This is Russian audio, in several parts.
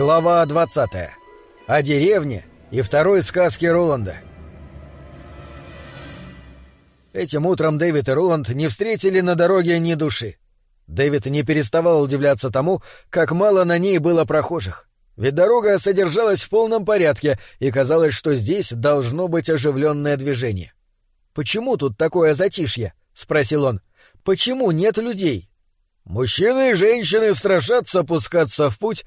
Глава 20. О деревне и второй сказке Роланда. Этим утром Дэвид и Роланд не встретили на дороге ни души. Дэвид не переставал удивляться тому, как мало на ней было прохожих. Ведь дорога содержалась в полном порядке, и казалось, что здесь должно быть оживленное движение. «Почему тут такое затишье?» — спросил он. «Почему нет людей?» «Мужчины и женщины страшатся пускаться в путь,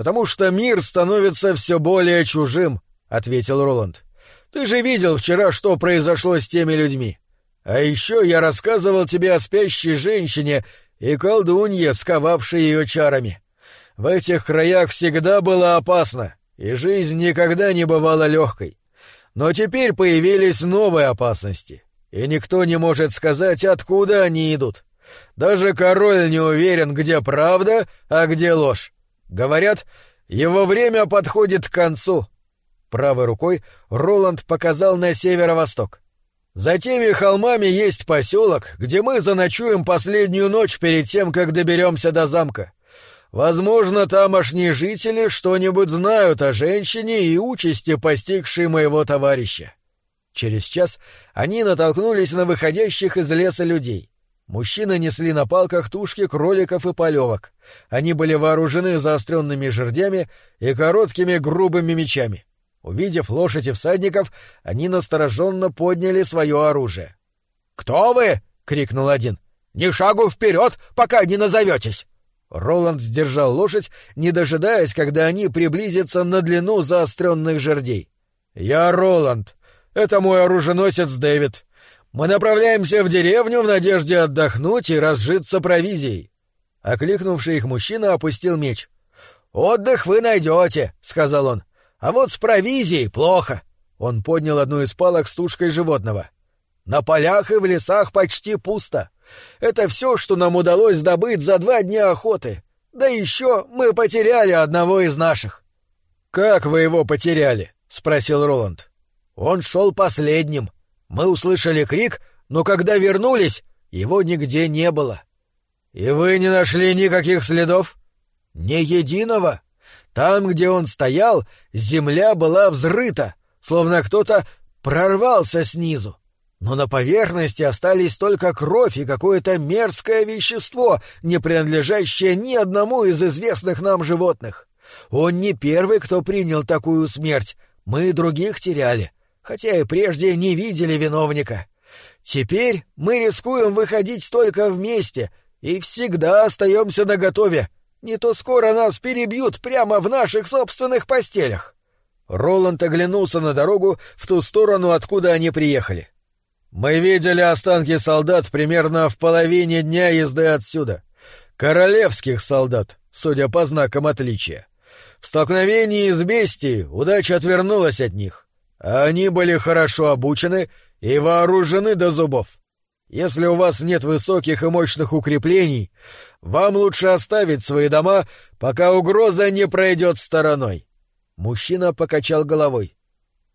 потому что мир становится все более чужим», — ответил Роланд. «Ты же видел вчера, что произошло с теми людьми. А еще я рассказывал тебе о спящей женщине и колдунье, сковавшей ее чарами. В этих краях всегда было опасно, и жизнь никогда не бывала легкой. Но теперь появились новые опасности, и никто не может сказать, откуда они идут. Даже король не уверен, где правда, а где ложь. Говорят, его время подходит к концу. Правой рукой Роланд показал на северо-восток. За теми холмами есть поселок, где мы заночуем последнюю ночь перед тем, как доберемся до замка. Возможно, тамошние жители что-нибудь знают о женщине и участи, постигшей моего товарища. Через час они натолкнулись на выходящих из леса людей. Мужчины несли на палках тушки кроликов и полевок. Они были вооружены заостренными жердями и короткими грубыми мечами. Увидев лошадь и всадников, они настороженно подняли свое оружие. «Кто вы?» — крикнул один. «Ни шагу вперед, пока не назоветесь!» Роланд сдержал лошадь, не дожидаясь, когда они приблизятся на длину заостренных жердей. «Я Роланд. Это мой оруженосец Дэвид. Мы направляемся в деревню в надежде отдохнуть и разжиться провизией». Окликнувший их мужчина опустил меч. «Отдых вы найдете», — сказал он. «А вот с провизией плохо». Он поднял одну из палок с тушкой животного. «На полях и в лесах почти пусто. Это все, что нам удалось добыть за два дня охоты. Да еще мы потеряли одного из наших». «Как вы его потеряли?» — спросил Роланд. «Он шел последним. Мы услышали крик, но когда вернулись, его нигде не было». «И вы не нашли никаких следов?» «Ни единого. Там, где он стоял, земля была взрыта, словно кто-то прорвался снизу но на поверхности остались только кровь и какое-то мерзкое вещество, не принадлежащее ни одному из известных нам животных. Он не первый, кто принял такую смерть, мы других теряли, хотя и прежде не видели виновника. Теперь мы рискуем выходить только вместе и всегда остаемся наготове. Не то скоро нас перебьют прямо в наших собственных постелях. Роланд оглянулся на дорогу в ту сторону, откуда они приехали. Мы видели останки солдат примерно в половине дня езды отсюда. Королевских солдат, судя по знакам отличия. В столкновении с бестией удача отвернулась от них. Они были хорошо обучены и вооружены до зубов. Если у вас нет высоких и мощных укреплений, вам лучше оставить свои дома, пока угроза не пройдет стороной. Мужчина покачал головой.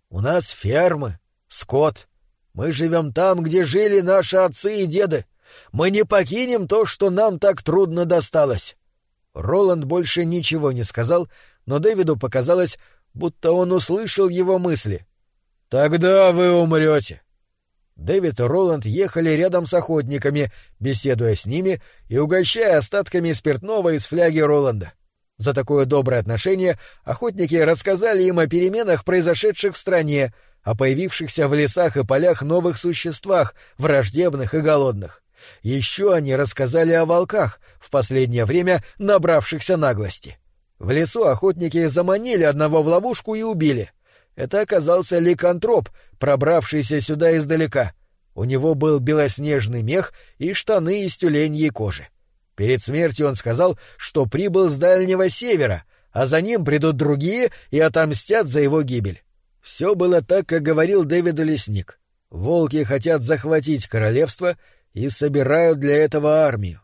У нас фермы, скот, мы живем там, где жили наши отцы и деды. Мы не покинем то, что нам так трудно досталось. Роланд больше ничего не сказал, но Дэвиду показалось, будто он услышал его мысли. «Тогда вы умрете». Дэвид и Роланд ехали рядом с охотниками, беседуя с ними и угощая остатками спиртного из фляги Роланда. За такое доброе отношение охотники рассказали им о переменах, произошедших в стране, о появившихся в лесах и полях новых существах, враждебных и голодных. Еще они рассказали о волках, в последнее время набравшихся наглости. В лесу охотники заманили одного в ловушку и убили. Это оказался ликантроп, пробравшийся сюда издалека. У него был белоснежный мех и штаны из тюленьей кожи. Перед смертью он сказал, что прибыл с Дальнего Севера, а за ним придут другие и отомстят за его гибель. Все было так, как говорил Дэвиду Лесник. Волки хотят захватить королевство и собирают для этого армию.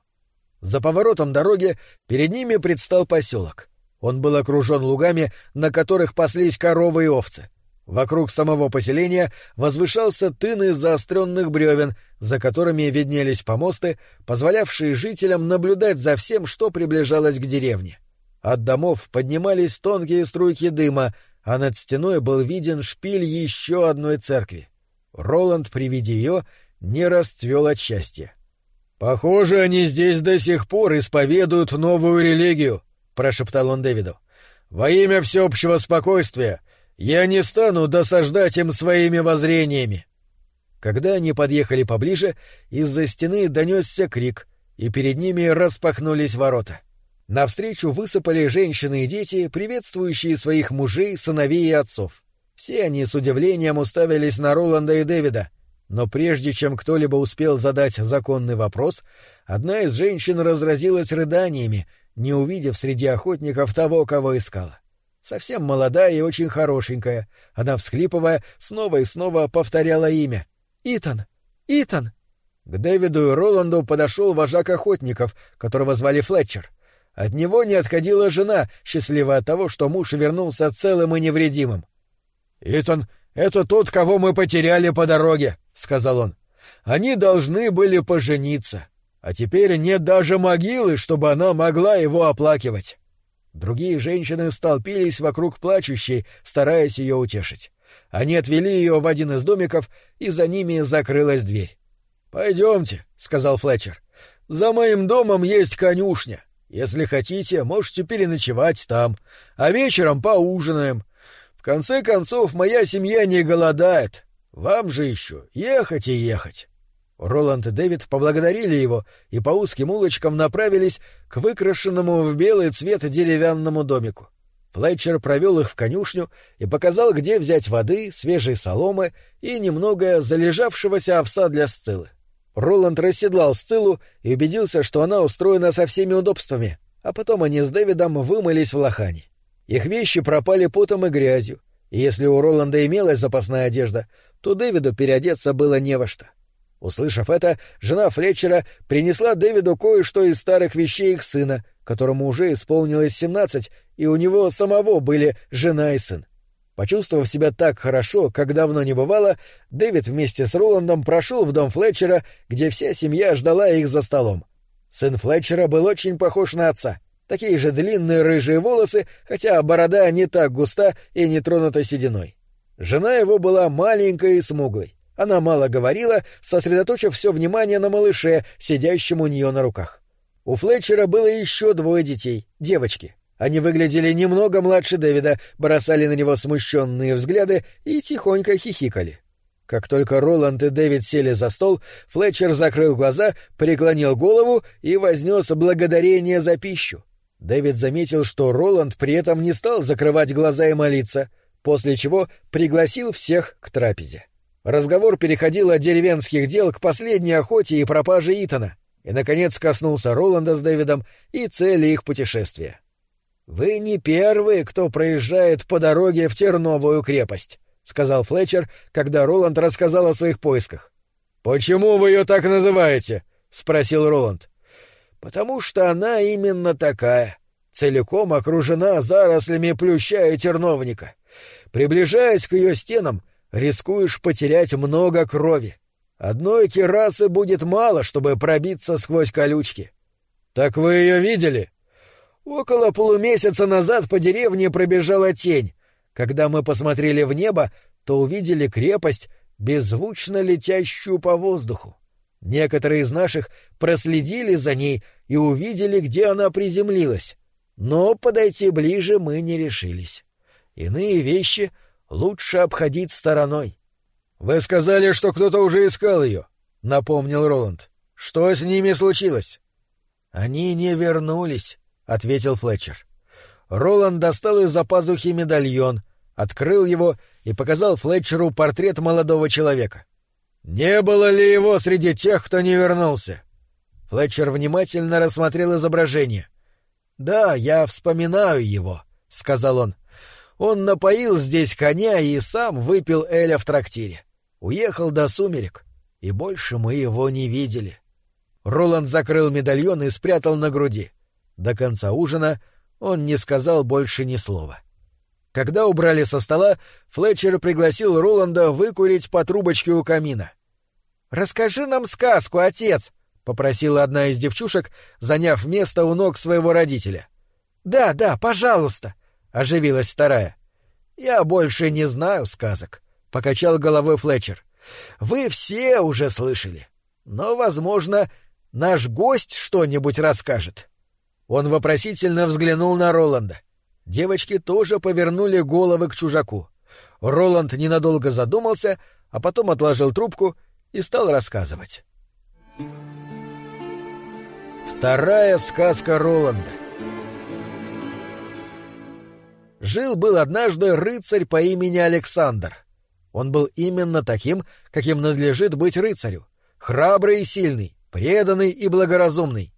За поворотом дороги перед ними предстал поселок. Он был окружен лугами, на которых паслись коровы и овцы. Вокруг самого поселения возвышался тын из заостренных бревен, за которыми виднелись помосты, позволявшие жителям наблюдать за всем, что приближалось к деревне. От домов поднимались тонкие струйки дыма, а над стеной был виден шпиль еще одной церкви. Роланд при виде ее не расцвел от счастья. «Похоже, они здесь до сих пор исповедуют новую религию», — прошептал он Дэвиду. «Во имя всеобщего спокойствия я не стану досаждать им своими воззрениями». Когда они подъехали поближе, из-за стены донесся крик, и перед ними распахнулись ворота. Навстречу высыпали женщины и дети, приветствующие своих мужей, сыновей и отцов. Все они с удивлением уставились на Роланда и Дэвида, но прежде чем кто-либо успел задать законный вопрос, одна из женщин разразилась рыданиями, не увидев среди охотников того, кого искала. Совсем молодая и очень хорошенькая, она, всхлипывая, снова и снова повторяла имя. «Итан! Итан!» К Дэвиду и Роланду подошел вожак охотников, которого звали Флетчер. От него не отходила жена, счастливая от того, что муж вернулся целым и невредимым. «Итан, это тот, кого мы потеряли по дороге», — сказал он. «Они должны были пожениться, а теперь нет даже могилы, чтобы она могла его оплакивать». Другие женщины столпились вокруг плачущей, стараясь ее утешить. Они отвели ее в один из домиков, и за ними закрылась дверь. «Пойдемте», — сказал Флетчер. «За моим домом есть конюшня. Если хотите, можете переночевать там, а вечером поужинаем. В конце концов, моя семья не голодает. Вам же еще ехать и ехать». Роланд и Дэвид поблагодарили его и по узким улочкам направились к выкрашенному в белый цвет деревянному домику. Флетчер провел их в конюшню и показал, где взять воды, свежей соломы и немного залежавшегося овса для сцилы. Роланд расседлал сцилу и убедился, что она устроена со всеми удобствами, а потом они с Дэвидом вымылись в лохане. Их вещи пропали потом и грязью, и если у Роланда имелась запасная одежда, то Дэвиду переодеться было не во что. — Услышав это, жена Флетчера принесла Дэвиду кое-что из старых вещей их сына, которому уже исполнилось семнадцать, и у него самого были жена и сын. Почувствовав себя так хорошо, как давно не бывало, Дэвид вместе с Роландом прошел в дом Флетчера, где вся семья ждала их за столом. Сын Флетчера был очень похож на отца. Такие же длинные рыжие волосы, хотя борода не так густа и не тронута сединой. Жена его была маленькой и смуглой. Она мало говорила, сосредоточив все внимание на малыше, сидящем у нее на руках. У Флетчера было еще двое детей, девочки. Они выглядели немного младше Дэвида, бросали на него смущенные взгляды и тихонько хихикали. Как только Роланд и Дэвид сели за стол, Флетчер закрыл глаза, преклонил голову и вознес благодарение за пищу. Дэвид заметил, что Роланд при этом не стал закрывать глаза и молиться, после чего пригласил всех к трапезе. Разговор переходил от деревенских дел к последней охоте и пропаже Итана, и, наконец, коснулся Роланда с Дэвидом и цели их путешествия. «Вы не первые, кто проезжает по дороге в Терновую крепость», — сказал Флетчер, когда Роланд рассказал о своих поисках. «Почему вы ее так называете?» — спросил Роланд. «Потому что она именно такая, целиком окружена зарослями плюща и терновника. Приближаясь к ее стенам, рискуешь потерять много крови. Одной керасы будет мало, чтобы пробиться сквозь колючки. Так вы ее видели? Около полумесяца назад по деревне пробежала тень. Когда мы посмотрели в небо, то увидели крепость, беззвучно летящую по воздуху. Некоторые из наших проследили за ней и увидели, где она приземлилась. Но подойти ближе мы не решились. Иные вещи лучше обходить стороной. — Вы сказали, что кто-то уже искал ее, — напомнил Роланд. — Что с ними случилось? — Они не вернулись, — ответил Флетчер. Роланд достал из-за пазухи медальон, открыл его и показал Флетчеру портрет молодого человека. «Не было ли его среди тех, кто не вернулся?» Флетчер внимательно рассмотрел изображение. «Да, я вспоминаю его», — сказал он. Он напоил здесь коня и сам выпил Эля в трактире. Уехал до сумерек, и больше мы его не видели. Роланд закрыл медальон и спрятал на груди. До конца ужина он не сказал больше ни слова. Когда убрали со стола, Флетчер пригласил Роланда выкурить по трубочке у камина. «Расскажи нам сказку, отец!» — попросила одна из девчушек, заняв место у ног своего родителя. Да, да, пожалуйста, оживилась вторая. Я больше не знаю сказок, покачал головой Флетчер. Вы все уже слышали. Но, возможно, наш гость что-нибудь расскажет. Он вопросительно взглянул на Роланда. Девочки тоже повернули головы к чужаку. Роланд ненадолго задумался, а потом отложил трубку и стал рассказывать. Вторая сказка Роланда. Жил-был однажды рыцарь по имени Александр. Он был именно таким, каким надлежит быть рыцарю. Храбрый и сильный, преданный и благоразумный.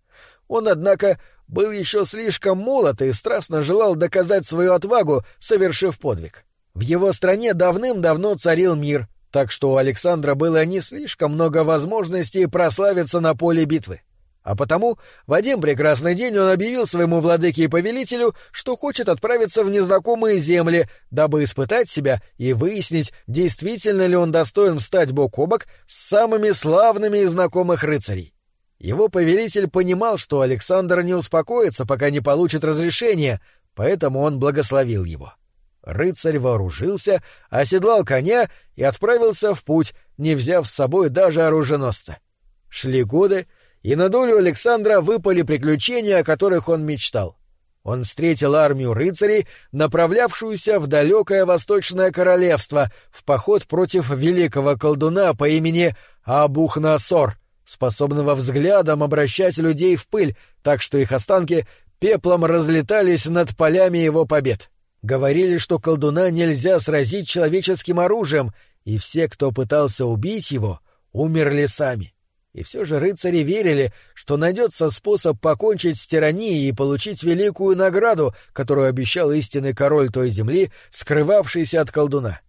Он, однако, был еще слишком молод и страстно желал доказать свою отвагу, совершив подвиг. В его стране давным-давно царил мир, так что у Александра было не слишком много возможностей прославиться на поле битвы. А потому в один прекрасный день он объявил своему владыке и повелителю, что хочет отправиться в незнакомые земли, дабы испытать себя и выяснить, действительно ли он достоин встать бок о бок с самыми славными из знакомых рыцарей. Его повелитель понимал, что Александр не успокоится, пока не получит разрешения, поэтому он благословил его. Рыцарь вооружился, оседлал коня и отправился в путь, не взяв с собой даже оруженосца. Шли годы, и на долю Александра выпали приключения, о которых он мечтал. Он встретил армию рыцарей, направлявшуюся в далекое восточное королевство, в поход против великого колдуна по имени Абухнасор, способного взглядом обращать людей в пыль, так что их останки пеплом разлетались над полями его побед. Говорили, что колдуна нельзя сразить человеческим оружием, и все, кто пытался убить его, умерли сами. И все же рыцари верили, что найдется способ покончить с тиранией и получить великую награду, которую обещал истинный король той земли, скрывавшийся от колдуна.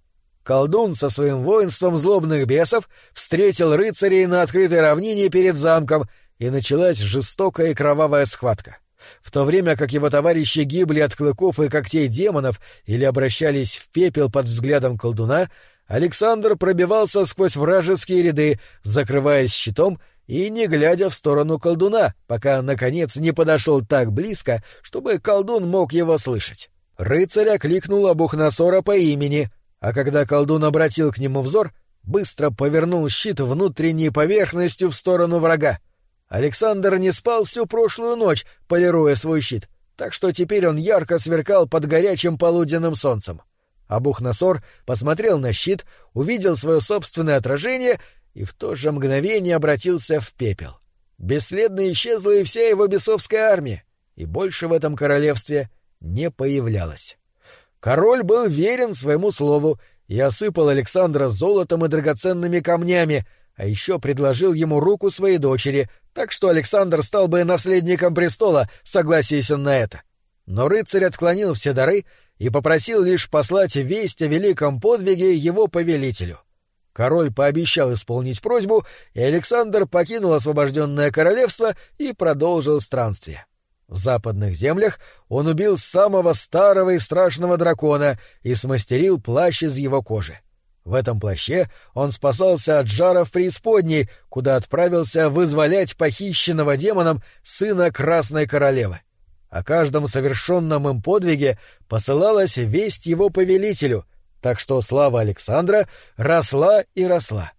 Колдун со своим воинством злобных бесов встретил рыцарей на открытой равнине перед замком, и началась жестокая и кровавая схватка. В то время как его товарищи гибли от клыков и когтей демонов или обращались в пепел под взглядом колдуна, Александр пробивался сквозь вражеские ряды, закрываясь щитом и не глядя в сторону колдуна, пока, наконец, не подошел так близко, чтобы колдун мог его слышать. Рыцарь окликнул Абухнасора по имени, а когда колдун обратил к нему взор, быстро повернул щит внутренней поверхностью в сторону врага. Александр не спал всю прошлую ночь, полируя свой щит, так что теперь он ярко сверкал под горячим полуденным солнцем. — Абухнасор посмотрел на щит, увидел свое собственное отражение и в то же мгновение обратился в пепел. Бесследно исчезла и вся его бесовская армия, и больше в этом королевстве не появлялась. Король был верен своему слову и осыпал Александра золотом и драгоценными камнями, а еще предложил ему руку своей дочери, так что Александр стал бы наследником престола, согласись он на это. Но рыцарь отклонил все дары и попросил лишь послать весть о великом подвиге его повелителю. Король пообещал исполнить просьбу, и Александр покинул освобожденное королевство и продолжил странствие. В западных землях он убил самого старого и страшного дракона и смастерил плащ из его кожи. В этом плаще он спасался от жара в преисподней, куда отправился вызволять похищенного демоном сына Красной Королевы. О каждом совершенном им подвиге посылалась весть его повелителю, так что слава Александра росла и росла.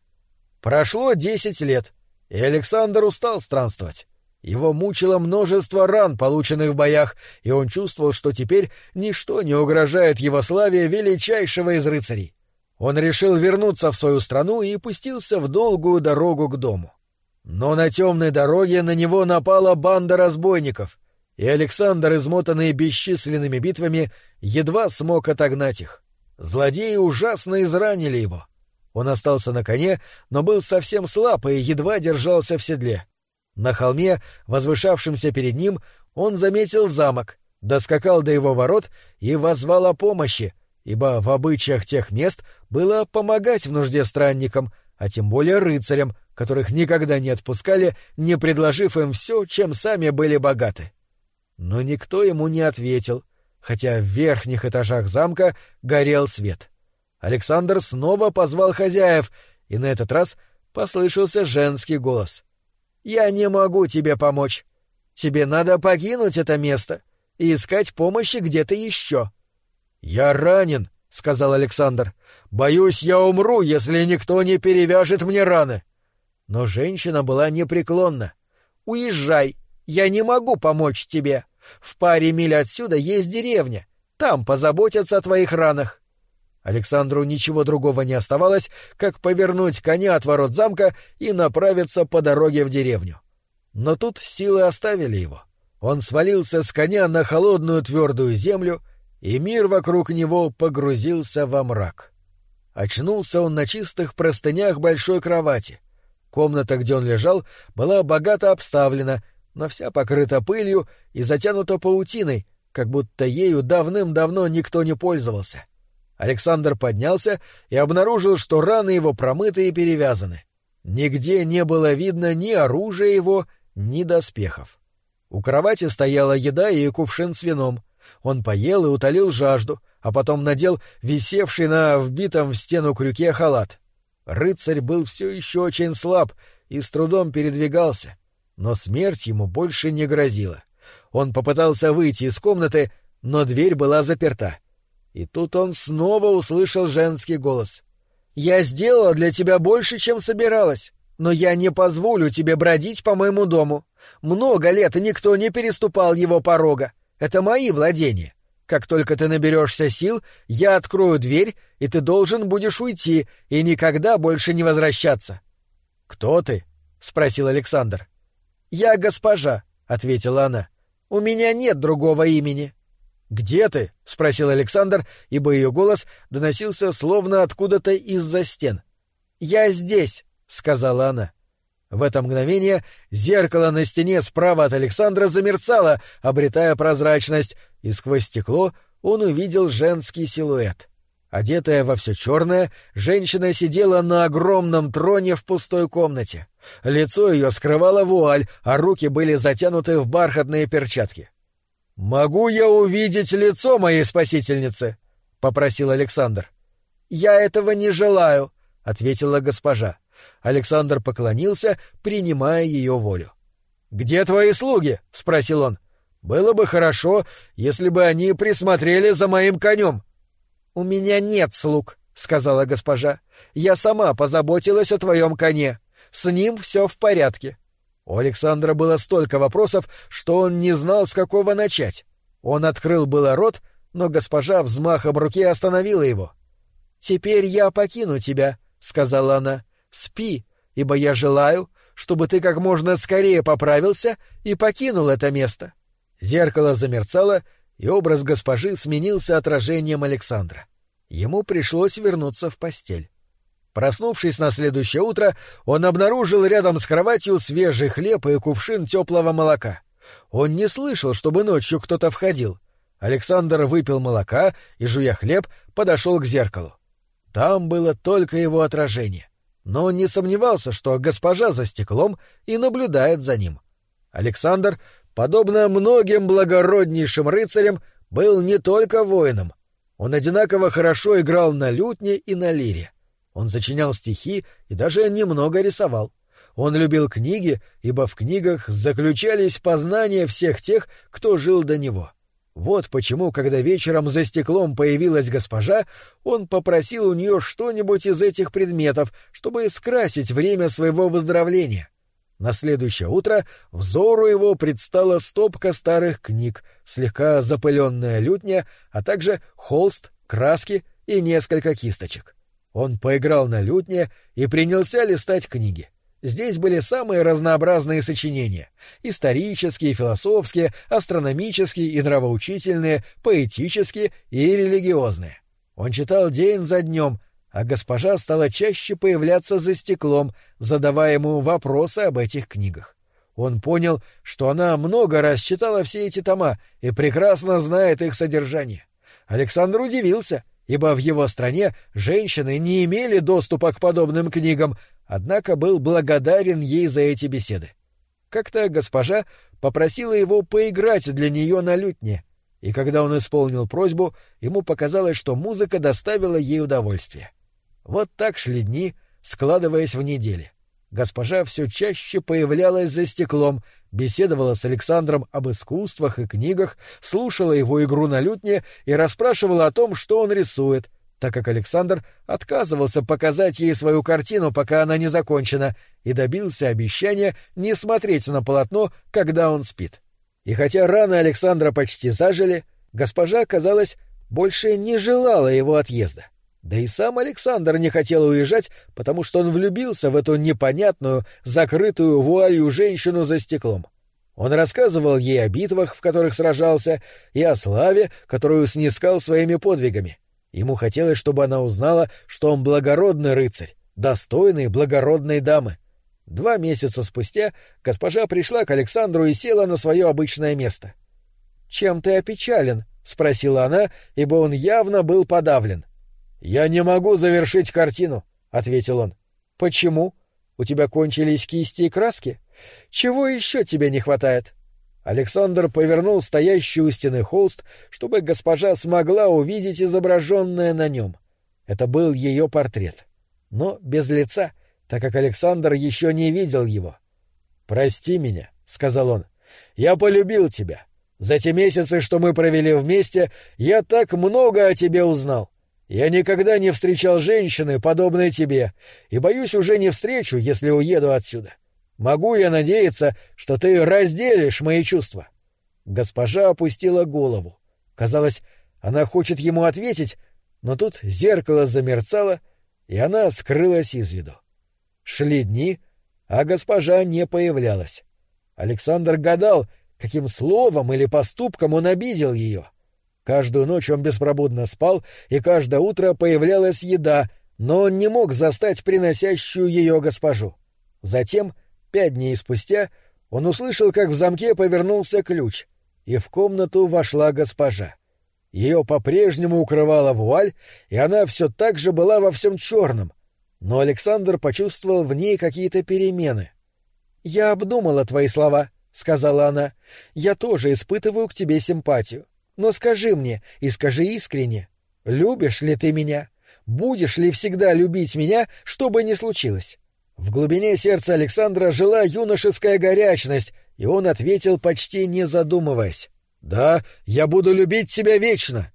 Прошло десять лет, и Александр устал странствовать. Его мучило множество ран, полученных в боях, и он чувствовал, что теперь ничто не угрожает его славе величайшего из рыцарей. Он решил вернуться в свою страну и пустился в долгую дорогу к дому. Но на темной дороге на него напала банда разбойников, и Александр, измотанный бесчисленными битвами, едва смог отогнать их. Злодеи ужасно изранили его. Он остался на коне, но был совсем слаб и едва держался в седле. На холме, возвышавшемся перед ним, он заметил замок, доскакал до его ворот и возвал о помощи, ибо в обычаях тех мест было помогать в нужде странникам, а тем более рыцарям, которых никогда не отпускали, не предложив им все, чем сами были богаты. Но никто ему не ответил, хотя в верхних этажах замка горел свет. Александр снова позвал хозяев, и на этот раз послышался женский голос. «Я не могу тебе помочь. Тебе надо покинуть это место. и искать помощи где-то еще. «Я ранен», — сказал Александр. «Боюсь, я умру, если никто не перевяжет мне раны». Но женщина была непреклонна. «Уезжай, я не могу помочь тебе. В паре миль отсюда есть деревня. Там позаботятся о твоих ранах. Александру ничего другого не оставалось, как повернуть коня от ворот замка и направиться по дороге в деревню. Но тут силы оставили его. Он свалился с коня на холодную твердую землю, и мир вокруг него погрузился во мрак. Очнулся он на чистых простынях большой кровати. Комната, где он лежал, была богато обставлена, но вся покрыта пылью и затянута паутиной, как будто ею давным-давно никто не пользовался. Александр поднялся и обнаружил, что раны его промыты и перевязаны. Нигде не было видно ни оружия его, ни доспехов. У кровати стояла еда и кувшин с вином. Он поел и утолил жажду, а потом надел висевший на вбитом в стену крюке халат. Рыцарь был все еще очень слаб и с трудом передвигался, но смерть ему больше не грозила. Он попытался выйти из комнаты, но дверь была заперта. И тут он снова услышал женский голос. «Я сделала для тебя больше, чем собиралась, но я не позволю тебе бродить по моему дому. Много лет никто не переступал его порога. Это мои владения. Как только ты наберешься сил, я открою дверь, и ты должен будешь уйти и никогда больше не возвращаться». «Кто ты?» — спросил Александр. «Я госпожа», — ответила она. У меня нет другого имени. Где ты? спросил Александр, ибо ее голос доносился словно откуда-то из-за стен. Я здесь, сказала она. В это мгновение зеркало на стене справа от Александра замерцало, обретая прозрачность, и сквозь стекло он увидел женский силуэт. Одетая во все черное, женщина сидела на огромном троне в пустой комнате. Лицо ее скрывало вуаль, а руки были затянуты в бархатные перчатки. «Могу я увидеть лицо моей спасительницы?» — попросил Александр. «Я этого не желаю», — ответила госпожа. Александр поклонился, принимая ее волю. «Где твои слуги?» — спросил он. «Было бы хорошо, если бы они присмотрели за моим конем». «У меня нет слуг», — сказала госпожа. «Я сама позаботилась о твоем коне. С ним все в порядке». У Александра было столько вопросов, что он не знал, с какого начать. Он открыл было рот, но госпожа взмахом руки остановила его. «Теперь я покину тебя», — сказала она. «Спи, ибо я желаю, чтобы ты как можно скорее поправился и покинул это место». Зеркало замерцало, и образ госпожи сменился отражением Александра. Ему пришлось вернуться в постель. Проснувшись на следующее утро, он обнаружил рядом с кроватью свежий хлеб и кувшин теплого молока. Он не слышал, чтобы ночью кто-то входил. Александр выпил молока и, жуя хлеб, подошел к зеркалу. Там было только его отражение. Но он не сомневался, что госпожа за стеклом и наблюдает за ним. Александр подобно многим благороднейшим рыцарям, был не только воином. Он одинаково хорошо играл на лютне и на лире. Он сочинял стихи и даже немного рисовал. Он любил книги, ибо в книгах заключались познания всех тех, кто жил до него. Вот почему, когда вечером за стеклом появилась госпожа, он попросил у нее что-нибудь из этих предметов, чтобы скрасить время своего выздоровления. На следующее утро взору его предстала стопка старых книг, слегка запыленная лютня, а также холст, краски и несколько кисточек. Он поиграл на лютне и принялся листать книги. Здесь были самые разнообразные сочинения — исторические, философские, астрономические и нравоучительные, поэтические и религиозные. Он читал день за днем, а госпожа стала чаще появляться за стеклом, задавая ему вопросы об этих книгах. Он понял, что она много раз читала все эти тома и прекрасно знает их содержание. Александр удивился, ибо в его стране женщины не имели доступа к подобным книгам, однако был благодарен ей за эти беседы. Как-то госпожа попросила его поиграть для нее на лютне, и когда он исполнил просьбу, ему показалось, что музыка доставила ей удовольствие. Вот так шли дни, складываясь в недели. Госпожа все чаще появлялась за стеклом, беседовала с Александром об искусствах и книгах, слушала его игру на лютне и расспрашивала о том, что он рисует, так как Александр отказывался показать ей свою картину, пока она не закончена, и добился обещания не смотреть на полотно, когда он спит. И хотя раны Александра почти зажили, госпожа, казалось, больше не желала его отъезда. Да и сам Александр не хотел уезжать, потому что он влюбился в эту непонятную, закрытую вуалью женщину за стеклом. Он рассказывал ей о битвах, в которых сражался, и о славе, которую снискал своими подвигами. Ему хотелось, чтобы она узнала, что он благородный рыцарь, достойный благородной дамы. Два месяца спустя госпожа пришла к Александру и села на свое обычное место. «Чем ты опечален?» — спросила она, ибо он явно был подавлен. — «Я не могу завершить картину», — ответил он. «Почему? У тебя кончились кисти и краски? Чего еще тебе не хватает?» Александр повернул стоящий у стены холст, чтобы госпожа смогла увидеть изображенное на нем. Это был ее портрет. Но без лица, так как Александр еще не видел его. «Прости меня», — сказал он. «Я полюбил тебя. За те месяцы, что мы провели вместе, я так много о тебе узнал. Я никогда не встречал женщины, подобной тебе, и боюсь уже не встречу, если уеду отсюда. Могу я надеяться, что ты разделишь мои чувства?» Госпожа опустила голову. Казалось, она хочет ему ответить, но тут зеркало замерцало, и она скрылась из виду. Шли дни, а госпожа не появлялась. Александр гадал, каким словом или поступком он обидел ее. Каждую ночь он беспробудно спал, и каждое утро появлялась еда, но он не мог застать приносящую ее госпожу. Затем, пять дней спустя, он услышал, как в замке повернулся ключ, и в комнату вошла госпожа. Ее по-прежнему укрывала вуаль, и она все так же была во всем черном, но Александр почувствовал в ней какие-то перемены. «Я обдумала твои слова», — сказала она. «Я тоже испытываю к тебе симпатию. Но скажи мне, и скажи искренне, любишь ли ты меня? Будешь ли всегда любить меня, что бы ни случилось?» В глубине сердца Александра жила юношеская горячность, и он ответил, почти не задумываясь. «Да, я буду любить тебя вечно!»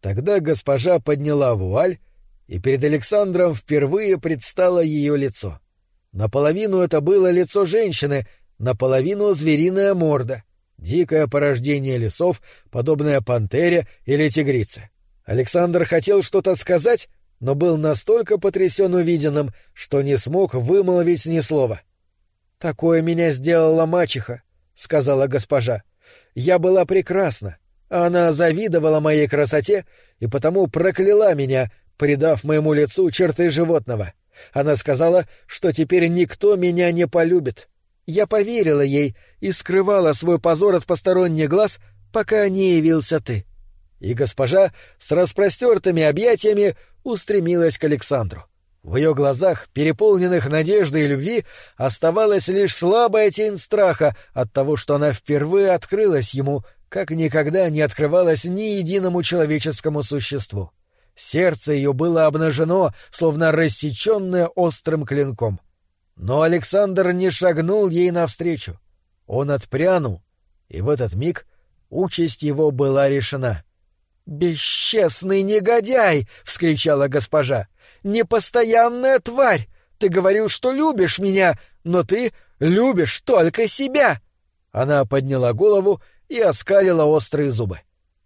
Тогда госпожа подняла вуаль, и перед Александром впервые предстало ее лицо. Наполовину это было лицо женщины, наполовину звериная морда — Дикое порождение лесов, подобное пантере или тигрице. Александр хотел что-то сказать, но был настолько потрясен увиденным, что не смог вымолвить ни слова. «Такое меня сделала мачеха», — сказала госпожа. «Я была прекрасна. Она завидовала моей красоте и потому прокляла меня, придав моему лицу черты животного. Она сказала, что теперь никто меня не полюбит. Я поверила ей и скрывала свой позор от посторонних глаз, пока не явился ты. И госпожа с распростертыми объятиями устремилась к Александру. В ее глазах, переполненных надеждой и любви, оставалась лишь слабая тень страха от того, что она впервые открылась ему, как никогда не открывалась ни единому человеческому существу. Сердце ее было обнажено, словно рассеченное острым клинком. Но Александр не шагнул ей навстречу. Он отпрянул, и в этот миг участь его была решена. «Бесчестный негодяй!» — вскричала госпожа. «Непостоянная тварь! Ты говорил, что любишь меня, но ты любишь только себя!» Она подняла голову и оскалила острые зубы.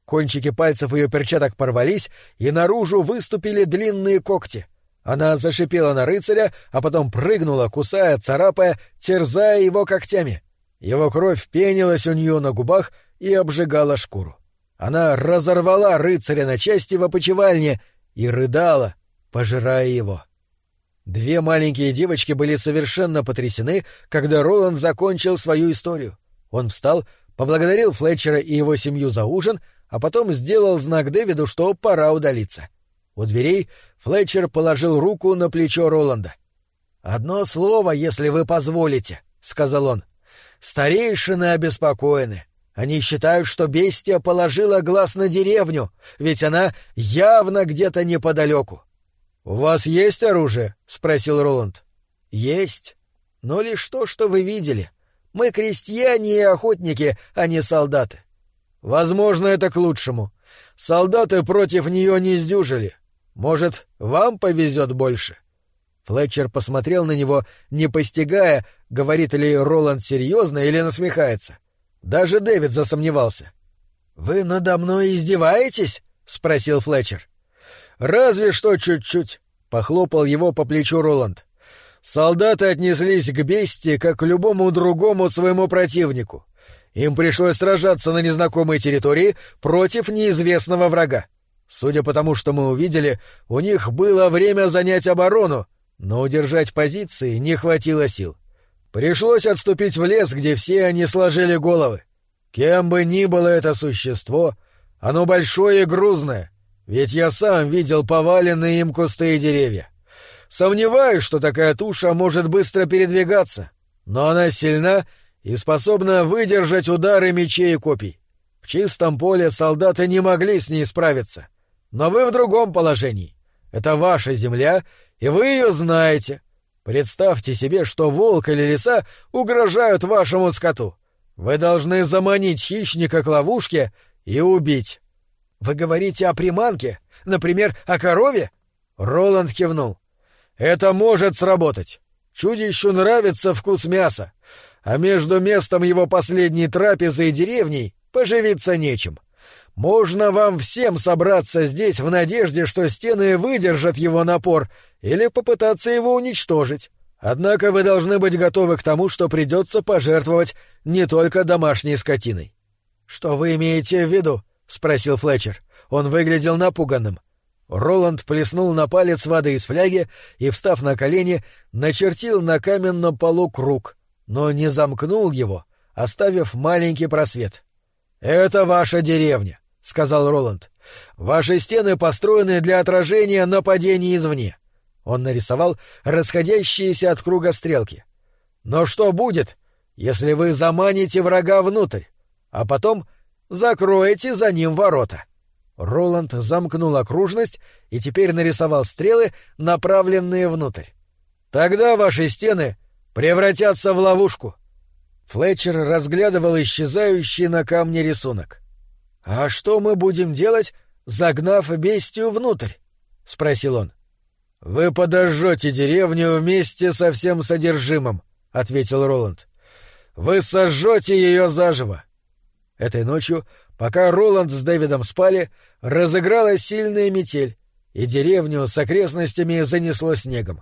Кончики пальцев ее перчаток порвались, и наружу выступили длинные когти — она зашипела на рыцаря, а потом прыгнула, кусая, царапая, терзая его когтями. Его кровь пенилась у нее на губах и обжигала шкуру. Она разорвала рыцаря на части в опочивальне и рыдала, пожирая его. Две маленькие девочки были совершенно потрясены, когда Роланд закончил свою историю. Он встал, поблагодарил Флетчера и его семью за ужин, а потом сделал знак Дэвиду, что пора удалиться. — у дверей Флетчер положил руку на плечо Роланда. «Одно слово, если вы позволите», — сказал он. «Старейшины обеспокоены. Они считают, что бестия положила глаз на деревню, ведь она явно где-то неподалеку». «У вас есть оружие?» — спросил Роланд. «Есть. но лишь то, что вы видели. Мы крестьяне и охотники, а не солдаты. Возможно, это к лучшему. Солдаты против нее не сдюжили. Может, вам повезет больше? Флетчер посмотрел на него, не постигая, говорит ли Роланд серьезно или насмехается. Даже Дэвид засомневался. «Вы надо мной издеваетесь?» — спросил Флетчер. «Разве что чуть-чуть», — похлопал его по плечу Роланд. «Солдаты отнеслись к бести, как к любому другому своему противнику. Им пришлось сражаться на незнакомой территории против неизвестного врага. Судя по тому, что мы увидели, у них было время занять оборону, но удержать позиции не хватило сил. Пришлось отступить в лес, где все они сложили головы. Кем бы ни было это существо, оно большое и грузное, ведь я сам видел поваленные им кусты и деревья. Сомневаюсь, что такая туша может быстро передвигаться, но она сильна и способна выдержать удары мечей и копий. В чистом поле солдаты не могли с ней справиться. Но вы в другом положении. Это ваша земля, и вы ее знаете. Представьте себе, что волк или лиса угрожают вашему скоту. Вы должны заманить хищника к ловушке и убить. Вы говорите о приманке? Например, о корове? Роланд кивнул. Это может сработать. Чудищу нравится вкус мяса, а между местом его последней трапезы и деревней поживиться нечем. Можно вам всем собраться здесь в надежде, что стены выдержат его напор, или попытаться его уничтожить. Однако вы должны быть готовы к тому, что придется пожертвовать не только домашней скотиной. — Что вы имеете в виду? — спросил Флетчер. Он выглядел напуганным. Роланд плеснул на палец воды из фляги и, встав на колени, начертил на каменном полу круг, но не замкнул его, оставив маленький просвет. «Это ваша деревня сказал Роланд. Ваши стены построены для отражения нападений извне. Он нарисовал расходящиеся от круга стрелки. Но что будет, если вы заманите врага внутрь, а потом закроете за ним ворота? Роланд замкнул окружность и теперь нарисовал стрелы, направленные внутрь. Тогда ваши стены превратятся в ловушку. Флетчер разглядывал исчезающий на камне рисунок. «А что мы будем делать, загнав бестию внутрь?» — спросил он. «Вы подожжете деревню вместе со всем содержимым», — ответил Роланд. «Вы сожжете ее заживо». Этой ночью, пока Роланд с Дэвидом спали, разыгралась сильная метель, и деревню с окрестностями занесло снегом.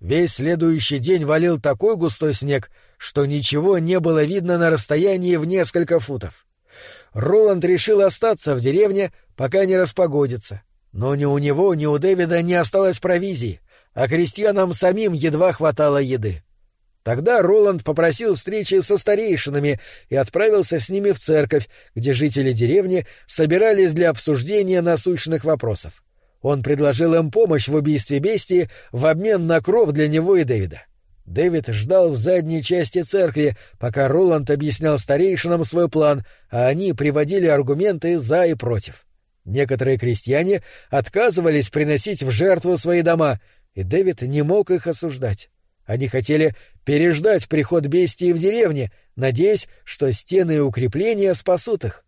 Весь следующий день валил такой густой снег, что ничего не было видно на расстоянии в несколько футов. Роланд решил остаться в деревне, пока не распогодится. Но ни у него, ни у Дэвида не осталось провизии, а крестьянам самим едва хватало еды. Тогда Роланд попросил встречи со старейшинами и отправился с ними в церковь, где жители деревни собирались для обсуждения насущных вопросов. Он предложил им помощь в убийстве бестии в обмен на кров для него и Дэвида. Дэвид ждал в задней части церкви, пока Роланд объяснял старейшинам свой план, а они приводили аргументы за и против. Некоторые крестьяне отказывались приносить в жертву свои дома, и Дэвид не мог их осуждать. Они хотели переждать приход бестии в деревне, надеясь, что стены и укрепления спасут их.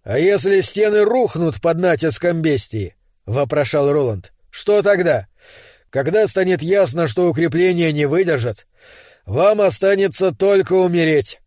— А если стены рухнут под натиском бестии? — вопрошал Роланд. — Что тогда? Когда станет ясно, что укрепления не выдержат, вам останется только умереть.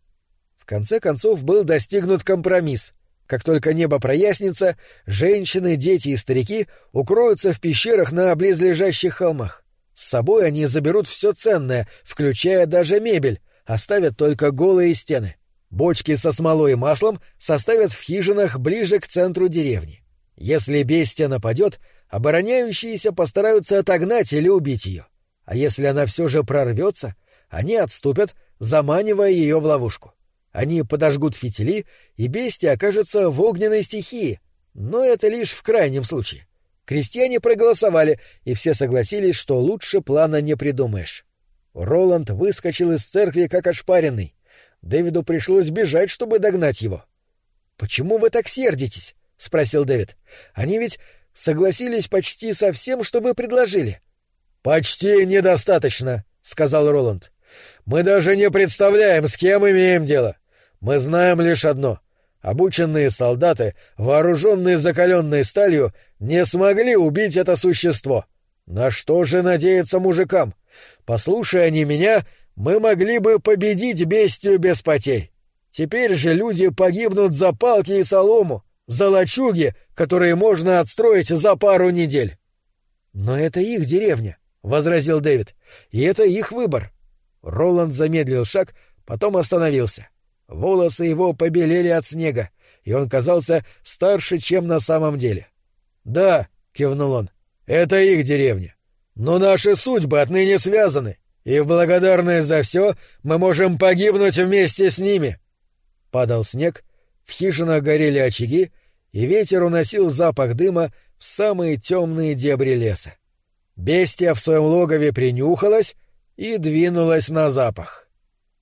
В конце концов был достигнут компромисс. Как только небо прояснится, женщины, дети и старики укроются в пещерах на близлежащих холмах. С собой они заберут все ценное, включая даже мебель, оставят только голые стены. Бочки со смолой и маслом составят в хижинах ближе к центру деревни. Если бестия нападет, обороняющиеся постараются отогнать или убить ее. А если она все же прорвется, они отступят, заманивая ее в ловушку. Они подожгут фитили, и бестия окажется в огненной стихии. Но это лишь в крайнем случае. Крестьяне проголосовали, и все согласились, что лучше плана не придумаешь. Роланд выскочил из церкви как ошпаренный. Дэвиду пришлось бежать, чтобы догнать его. «Почему вы так сердитесь?» — спросил Дэвид. «Они ведь согласились почти со всем, что вы предложили. — Почти недостаточно, — сказал Роланд. Мы даже не представляем, с кем имеем дело. Мы знаем лишь одно. Обученные солдаты, вооруженные закаленной сталью, не смогли убить это существо. На что же надеяться мужикам? Послушай они меня, мы могли бы победить бестию без потерь. Теперь же люди погибнут за палки и солому, за которые можно отстроить за пару недель. Но это их деревня, возразил Дэвид, и это их выбор. Роланд замедлил шаг, потом остановился. Волосы его побелели от снега, и он казался старше, чем на самом деле. Да, кивнул он. Это их деревня. Но наши судьбы отныне связаны, и в благодарность за все мы можем погибнуть вместе с ними. Падал снег, в хижинах горели очаги, и ветер уносил запах дыма в самые темные дебри леса. Бестия в своем логове принюхалась и двинулась на запах.